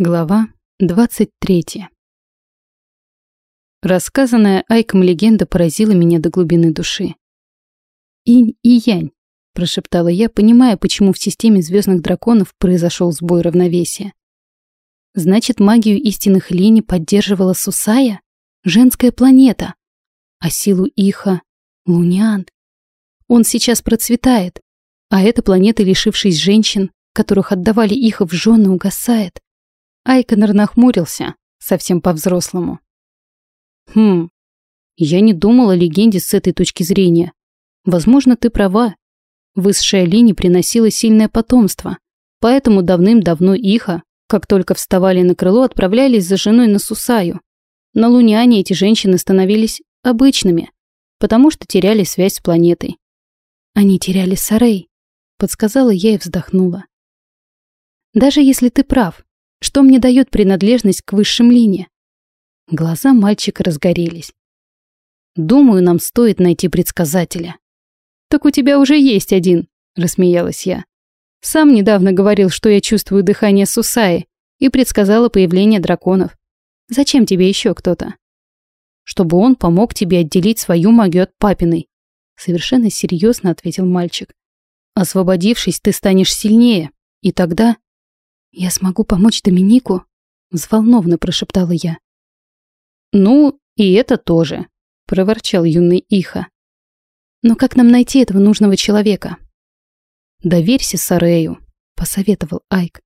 Глава 23 Рассказанная Айком легенда поразила меня до глубины души. «Инь и Янь», — прошептала я, понимая, почему в системе звездных драконов произошел сбой равновесия. «Значит, магию истинных линий поддерживала Сусая, женская планета, а силу Иха — Лунян. Он сейчас процветает, а эта планета, лишившись женщин, которых отдавали Иха в жены, угасает. Айконор нахмурился, совсем по-взрослому. «Хм, я не думала о легенде с этой точки зрения. Возможно, ты права. Высшая линия приносила сильное потомство, поэтому давным-давно Иха, как только вставали на крыло, отправлялись за женой на Сусаю. На Луняне эти женщины становились обычными, потому что теряли связь с планетой. Они теряли Сарей, подсказала я и вздохнула. Даже если ты прав, что мне дает принадлежность к высшим линиям? Глаза мальчика разгорелись. Думаю, нам стоит найти предсказателя. Так у тебя уже есть один, рассмеялась я. Сам недавно говорил, что я чувствую дыхание Сусаи и предсказала появление драконов. Зачем тебе еще кто-то? Чтобы он помог тебе отделить свою магию от папиной. Совершенно серьезно ответил мальчик. Освободившись, ты станешь сильнее, и тогда «Я смогу помочь Доминику?» — взволнованно прошептала я. «Ну, и это тоже», — проворчал юный Иха. «Но как нам найти этого нужного человека?» «Доверься Сарею», — посоветовал Айк.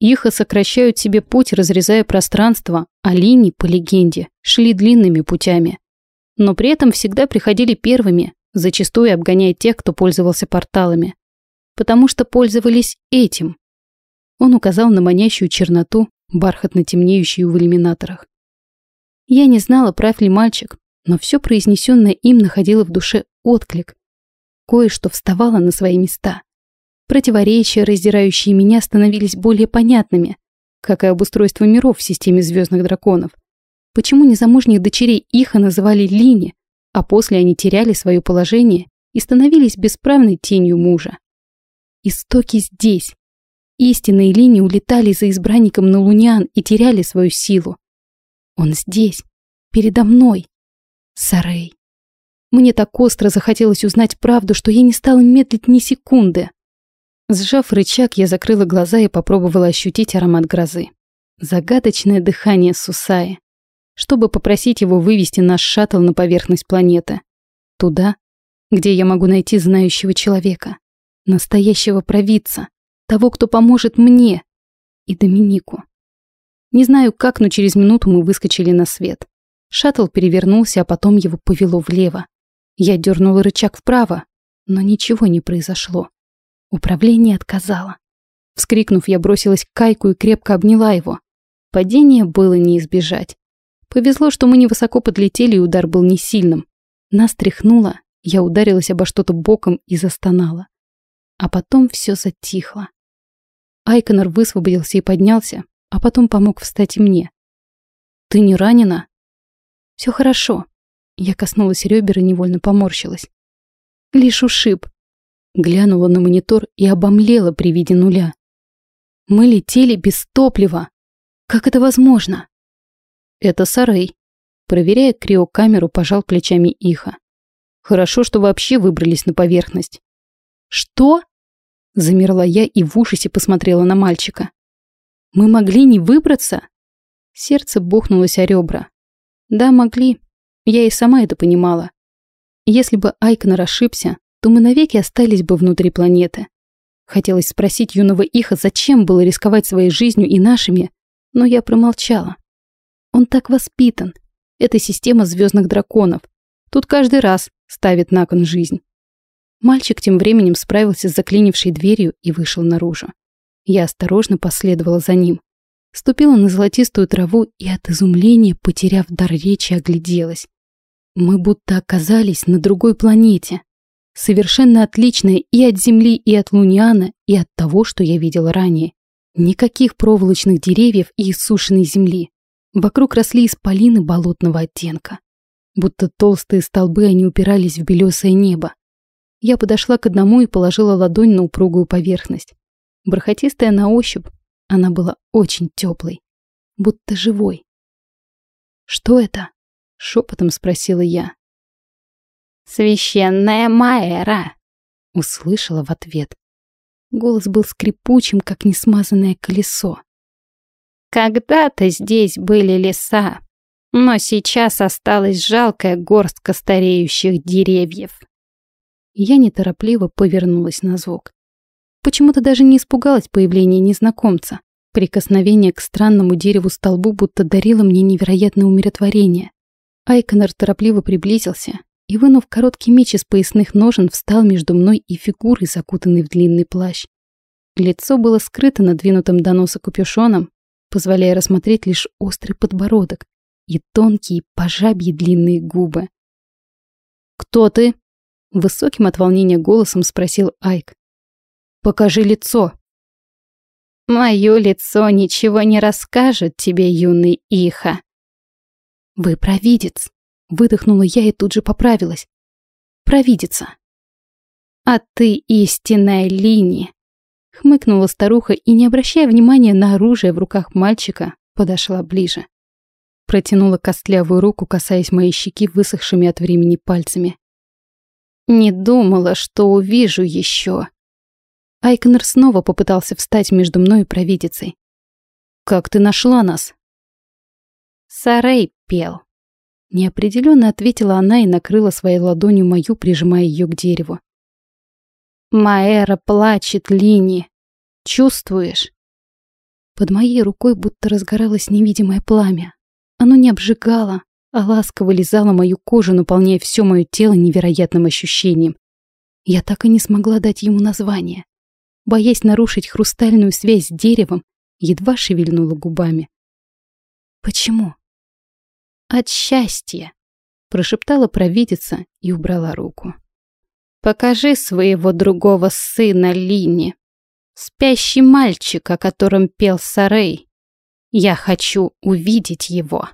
Иха сокращают себе путь, разрезая пространство, а линии, по легенде, шли длинными путями. Но при этом всегда приходили первыми, зачастую обгоняя тех, кто пользовался порталами. Потому что пользовались этим, он указал на манящую черноту, бархатно темнеющую в иллюминаторах. Я не знала, прав ли мальчик, но все произнесенное им находило в душе отклик. Кое-что вставало на свои места. Противоречия, раздирающие меня, становились более понятными, как и обустройство миров в системе звездных драконов. Почему незамужних дочерей Иха называли Лини, а после они теряли свое положение и становились бесправной тенью мужа? Истоки здесь, Истинные линии улетали за избранником на Лунян и теряли свою силу. Он здесь, передо мной. Сарей. Мне так остро захотелось узнать правду, что я не стала медлить ни секунды. Сжав рычаг, я закрыла глаза и попробовала ощутить аромат грозы. Загадочное дыхание Сусаи. Чтобы попросить его вывести наш шаттл на поверхность планеты. Туда, где я могу найти знающего человека. Настоящего провидца того, кто поможет мне и Доминику. Не знаю как, но через минуту мы выскочили на свет. Шаттл перевернулся, а потом его повело влево. Я дернула рычаг вправо, но ничего не произошло. Управление отказало. Вскрикнув, я бросилась к Кайку и крепко обняла его. Падение было не избежать. Повезло, что мы невысоко подлетели, и удар был не сильным. Нас тряхнуло, я ударилась обо что-то боком и застонала. А потом все затихло. Айконор высвободился и поднялся, а потом помог встать и мне. «Ты не ранена?» «Все хорошо». Я коснулась ребер и невольно поморщилась. «Лишь ушиб». Глянула на монитор и обомлела при виде нуля. «Мы летели без топлива. Как это возможно?» «Это Сарей». Проверяя криокамеру, пожал плечами Иха. «Хорошо, что вообще выбрались на поверхность». «Что?» Замерла я и в ужасе посмотрела на мальчика. «Мы могли не выбраться?» Сердце бухнулось о ребра. «Да, могли. Я и сама это понимала. Если бы Айкнер ошибся, то мы навеки остались бы внутри планеты. Хотелось спросить юного Иха, зачем было рисковать своей жизнью и нашими, но я промолчала. Он так воспитан. Это система звездных драконов. Тут каждый раз ставит на кон жизнь. Мальчик тем временем справился с заклинившей дверью и вышел наружу. Я осторожно последовала за ним. Ступила на золотистую траву и от изумления, потеряв дар речи, огляделась. Мы будто оказались на другой планете. Совершенно отличная и от Земли, и от Луниана, и от того, что я видела ранее. Никаких проволочных деревьев и иссушенной земли. Вокруг росли исполины болотного оттенка. Будто толстые столбы они упирались в белесое небо. Я подошла к одному и положила ладонь на упругую поверхность. Бархатистая на ощупь, она была очень теплой. будто живой. «Что это?» — шепотом спросила я. «Священная Маэра!» — услышала в ответ. Голос был скрипучим, как несмазанное колесо. «Когда-то здесь были леса, но сейчас осталась жалкая горстка стареющих деревьев». Я неторопливо повернулась на звук. Почему-то даже не испугалась появления незнакомца. Прикосновение к странному дереву-столбу будто дарило мне невероятное умиротворение. Айконор торопливо приблизился и, вынув короткий меч из поясных ножен, встал между мной и фигурой, закутанной в длинный плащ. Лицо было скрыто надвинутым до носа капюшоном, позволяя рассмотреть лишь острый подбородок и тонкие, пожабьи длинные губы. «Кто ты?» — высоким от волнения голосом спросил Айк. «Покажи лицо!» «Мое лицо ничего не расскажет тебе, юный Иха!» «Вы провидец!» Выдохнула я и тут же поправилась. Провидица. А ты истинная Лини. Хмыкнула старуха и, не обращая внимания на оружие в руках мальчика, подошла ближе. Протянула костлявую руку, касаясь моей щеки высохшими от времени пальцами. «Не думала, что увижу еще. Айкнер снова попытался встать между мной и провидицей. «Как ты нашла нас?» Сарей пел. Неопределенно ответила она и накрыла своей ладонью мою, прижимая ее к дереву. Маэра плачет, Лини. Чувствуешь? Под моей рукой будто разгоралось невидимое пламя. Оно не обжигало, а ласково лизало мою кожу, наполняя все мое тело невероятным ощущением. Я так и не смогла дать ему название. Боясь нарушить хрустальную связь с деревом, едва шевельнула губами. «Почему?» от счастья», — прошептала провидица и убрала руку. «Покажи своего другого сына Лине, спящий мальчик, о котором пел Сарей. Я хочу увидеть его».